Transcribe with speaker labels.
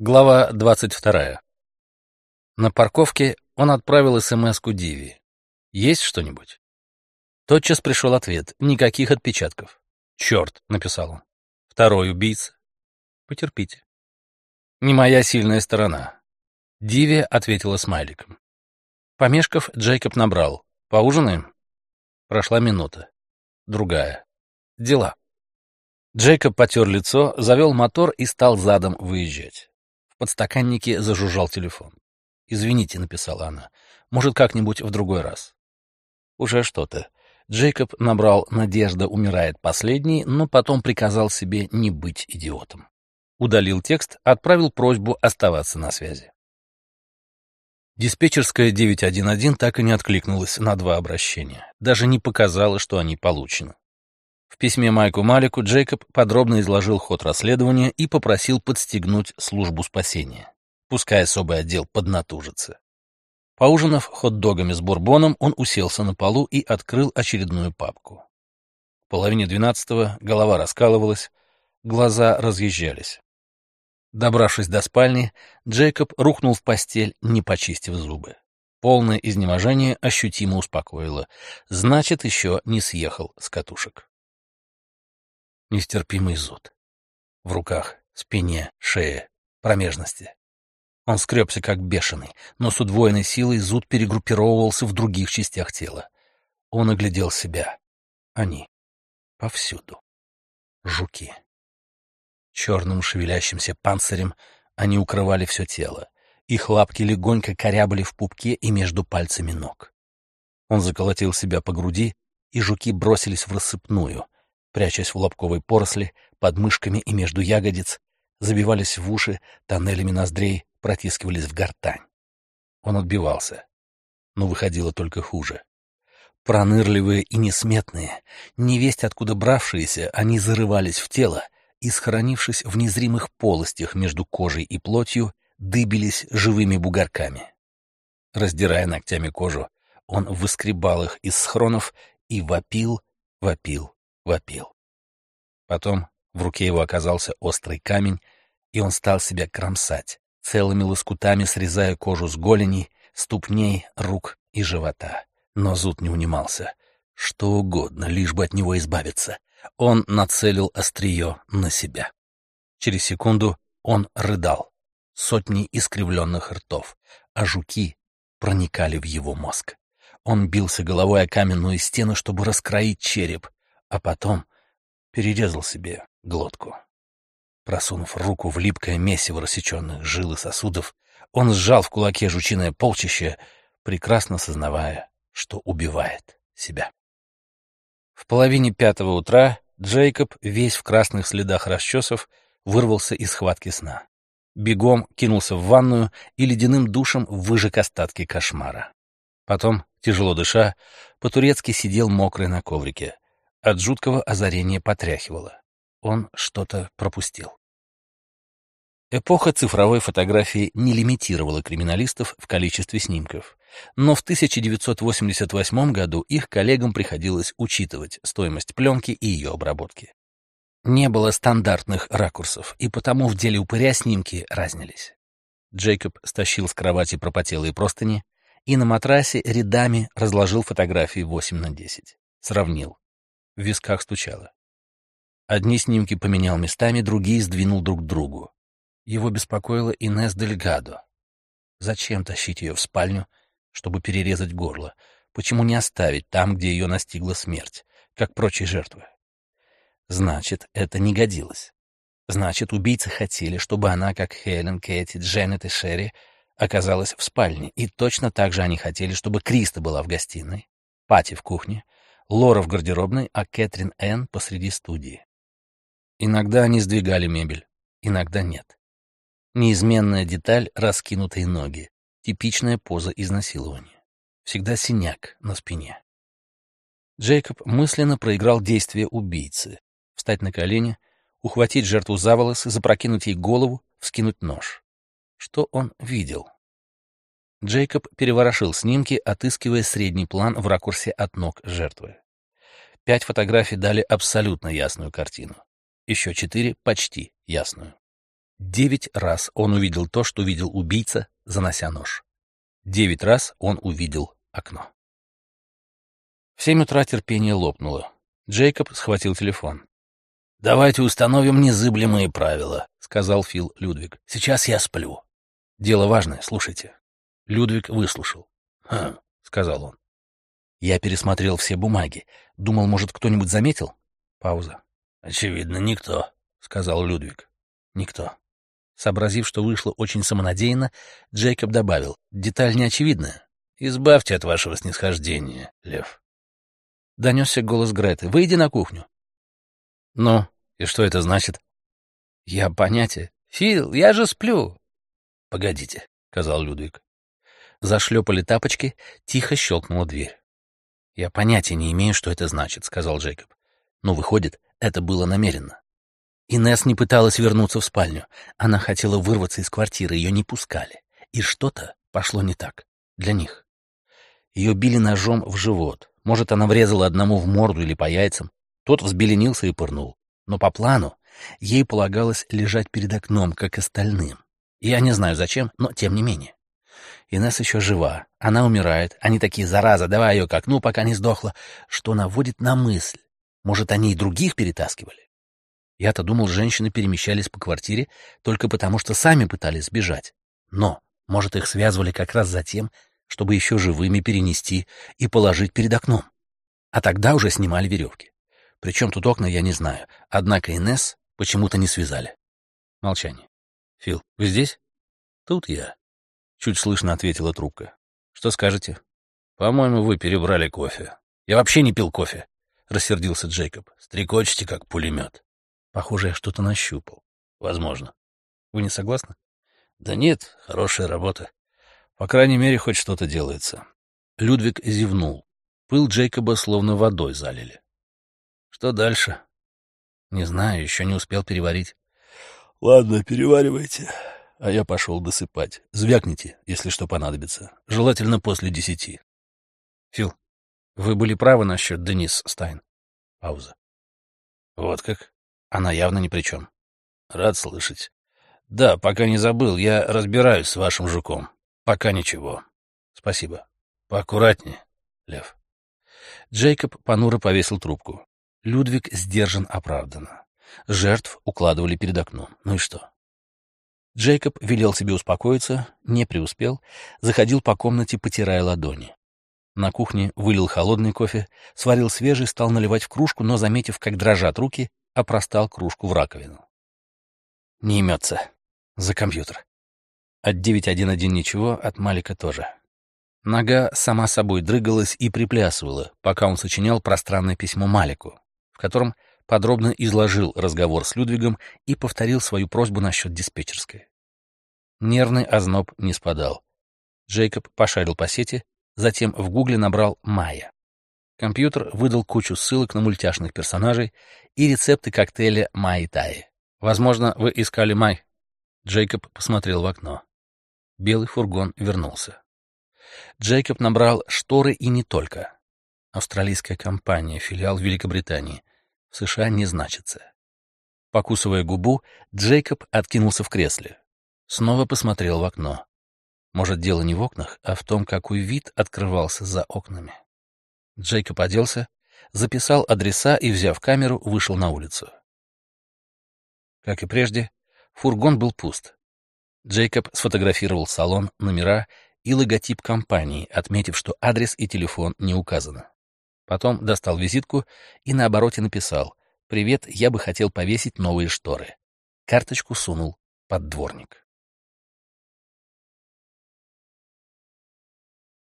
Speaker 1: Глава 22. На парковке он отправил СМС-ку Диви. «Есть что-нибудь?» Тотчас пришел ответ. Никаких отпечатков. «Черт», — написал он. «Второй убийца». «Потерпите». «Не моя сильная сторона». Диви ответила смайликом. Помешков, Джейкоб набрал. «Поужинаем?» Прошла минута. Другая. «Дела». Джейкоб потер лицо, завел мотор и стал задом выезжать. Подстаканнике зажужжал телефон. «Извините», — написала она, — «может, как-нибудь в другой раз». Уже что-то. Джейкоб набрал «Надежда умирает последней», но потом приказал себе не быть идиотом. Удалил текст, отправил просьбу оставаться на связи. Диспетчерская 911 так и не откликнулась на два обращения, даже не показала, что они получены. В письме Майку Малику Джейкоб подробно изложил ход расследования и попросил подстегнуть службу спасения. Пускай особый отдел поднатужится. Поужинав хот-догами с бурбоном, он уселся на полу и открыл очередную папку. В половине двенадцатого голова раскалывалась, глаза разъезжались. Добравшись до спальни, Джейкоб рухнул в постель, не почистив зубы. Полное изнеможение ощутимо успокоило. Значит, еще не съехал с катушек нестерпимый зуд. В руках, спине, шее, промежности. Он скребся как бешеный, но с удвоенной силой зуд перегруппировывался в других частях тела. Он оглядел себя. Они. Повсюду. Жуки. Черным шевелящимся панцирем они укрывали все тело. Их лапки легонько корябали в пупке и между пальцами ног. Он заколотил себя по груди, и жуки бросились в рассыпную — прячась в лобковой поросли, под мышками и между ягодиц, забивались в уши, тоннелями ноздрей протискивались в гортань. Он отбивался, но выходило только хуже. Пронырливые и несметные, невесть откуда бравшиеся, они зарывались в тело и, схоронившись в незримых полостях между кожей и плотью, дыбились живыми бугорками. Раздирая ногтями кожу, он выскребал их из схронов и вопил, вопил, вопил. Потом в руке его оказался острый камень, и он стал себя кромсать, целыми лоскутами срезая кожу с голеней, ступней, рук и живота. Но зуд не унимался. Что угодно, лишь бы от него избавиться. Он нацелил острие на себя. Через секунду он рыдал. Сотни искривленных ртов, а жуки проникали в его мозг. Он бился головой о каменную стену, чтобы раскроить череп, а потом перерезал себе глотку. Просунув руку в липкое месиво рассеченных жил и сосудов, он сжал в кулаке жучиное полчище, прекрасно сознавая, что убивает себя. В половине пятого утра Джейкоб, весь в красных следах расчесов, вырвался из схватки сна. Бегом кинулся в ванную и ледяным душем выжег остатки кошмара. Потом, тяжело дыша, по-турецки сидел мокрый на коврике — от жуткого озарения потряхивало. Он что-то пропустил. Эпоха цифровой фотографии не лимитировала криминалистов в количестве снимков, но в 1988 году их коллегам приходилось учитывать стоимость пленки и ее обработки. Не было стандартных ракурсов, и потому в деле упыря снимки разнились. Джейкоб стащил с кровати пропотелые простыни и на матрасе рядами разложил фотографии 8 на 10. Сравнил в висках стучало. Одни снимки поменял местами, другие сдвинул друг к другу. Его беспокоила Инес Дельгадо. Зачем тащить ее в спальню, чтобы перерезать горло? Почему не оставить там, где ее настигла смерть, как прочие жертвы? Значит, это не годилось. Значит, убийцы хотели, чтобы она, как Хелен, Кэти, Дженнет и Шерри, оказалась в спальне, и точно так же они хотели, чтобы Криста была в гостиной, Пати в кухне, Лора в гардеробной, а Кэтрин Энн посреди студии. Иногда они сдвигали мебель, иногда нет. Неизменная деталь — раскинутые ноги, типичная поза изнасилования. Всегда синяк на спине. Джейкоб мысленно проиграл действие убийцы. Встать на колени, ухватить жертву за волосы, запрокинуть ей голову, вскинуть нож. Что он видел? Джейкоб переворошил снимки, отыскивая средний план в ракурсе от ног жертвы. Пять фотографий дали абсолютно ясную картину. Еще четыре — почти ясную. Девять раз он увидел то, что видел убийца, занося нож. Девять раз он увидел окно. В семь утра терпение лопнуло. Джейкоб схватил телефон. «Давайте установим незыблемые правила», — сказал Фил Людвиг. «Сейчас я сплю». «Дело важное, слушайте». Людвиг выслушал. «Хм», — сказал он. Я пересмотрел все бумаги. Думал, может, кто-нибудь заметил? Пауза. «Очевидно, никто», — сказал Людвиг. «Никто». Сообразив, что вышло очень самонадеянно, Джейкоб добавил. «Деталь неочевидная. Избавьте от вашего снисхождения, Лев». Донесся голос Греты. «Выйди на кухню». «Ну, и что это значит?» «Я понятия. Фил, я же сплю». «Погодите», — сказал Людвиг. Зашлепали тапочки, тихо щелкнула дверь. «Я понятия не имею, что это значит», — сказал Джейкоб. «Но, выходит, это было намеренно». Инесс не пыталась вернуться в спальню. Она хотела вырваться из квартиры, ее не пускали. И что-то пошло не так. Для них. Ее били ножом в живот. Может, она врезала одному в морду или по яйцам. Тот взбеленился и пырнул. Но по плану ей полагалось лежать перед окном, как остальным. Я не знаю зачем, но тем не менее. Инесс еще жива. Она умирает. Они такие, зараза, давай ее к окну, пока не сдохла, что наводит на мысль. Может, они и других перетаскивали? Я-то думал, женщины перемещались по квартире только потому, что сами пытались сбежать. Но, может, их связывали как раз за тем, чтобы еще живыми перенести и положить перед окном. А тогда уже снимали веревки. Причем тут окна, я не знаю. Однако Инесс почему-то не связали. Молчание. «Фил, вы здесь?» «Тут я», — чуть слышно ответила трубка. «Что скажете?» «По-моему, вы перебрали кофе. Я вообще не пил кофе», — рассердился Джейкоб. «Стрекочете, как пулемет». Похоже, я что-то нащупал. Возможно. Вы не согласны? Да нет, хорошая работа. По крайней мере, хоть что-то делается. Людвиг зевнул. Пыл Джейкоба словно водой залили. Что дальше? Не знаю, еще не успел переварить. Ладно, переваривайте. А я пошел досыпать. Звякните, если что понадобится. Желательно после десяти. Фил, вы были правы насчет Денис Стайн. Пауза. Вот как? Она явно ни при чем. Рад слышать. Да, пока не забыл, я разбираюсь с вашим жуком. Пока ничего. Спасибо. Поаккуратнее, Лев. Джейкоб понуро повесил трубку. Людвиг сдержан оправданно. Жертв укладывали перед окном. Ну и что? Джейкоб велел себе успокоиться, не преуспел, заходил по комнате, потирая ладони. На кухне вылил холодный кофе, сварил свежий, стал наливать в кружку, но, заметив, как дрожат руки, опростал кружку в раковину. Не имется. За компьютер. От 911 ничего, от Малика тоже. Нога сама собой дрыгалась и приплясывала, пока он сочинял пространное письмо Малику, в котором подробно изложил разговор с Людвигом и повторил свою просьбу насчет диспетчерской. Нервный озноб не спадал. Джейкоб пошарил по сети, затем в гугле набрал «Майя». Компьютер выдал кучу ссылок на мультяшных персонажей и рецепты коктейля Май-Тай. Возможно, вы искали Май. Джейкоб посмотрел в окно. Белый фургон вернулся. Джейкоб набрал шторы и не только. Австралийская компания, филиал Великобритании. В США не значится. Покусывая губу, Джейкоб откинулся в кресле. Снова посмотрел в окно. Может, дело не в окнах, а в том, какой вид открывался за окнами. Джейкоб оделся, записал адреса и, взяв камеру, вышел на улицу. Как и прежде, фургон был пуст. Джейкоб сфотографировал салон, номера и логотип компании, отметив, что адрес и телефон не указаны. Потом достал визитку и на обороте написал «Привет, я бы хотел повесить новые шторы». Карточку сунул под дворник.